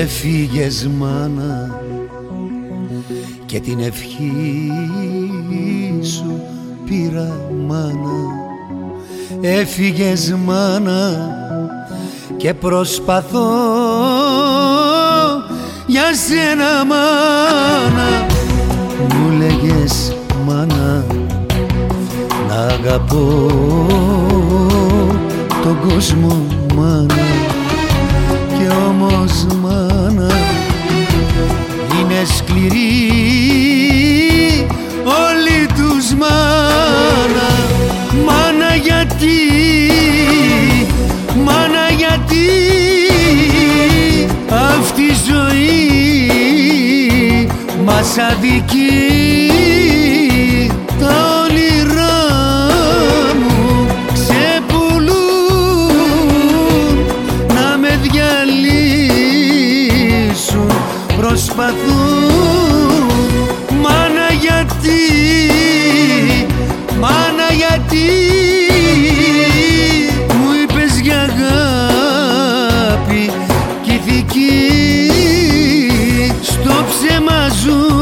Έφυγες μάνα και την ευχή σου πήρα μάνα. Έφυγες μάνα και προσπαθώ για σένα μάνα. Μου λέγες μάνα να αγαπώ τον κόσμο μάνα και όμως μάνα είναι σκληρή όλοι τους μάνα. Μάνα γιατί μάνα γιατί αυτή η ζωή μας αδικεί προσπαθούν. Μάνα γιατί, μάνα γιατί Μου είπες για αγάπη κι ηθική. Στο ψέμα ζουν,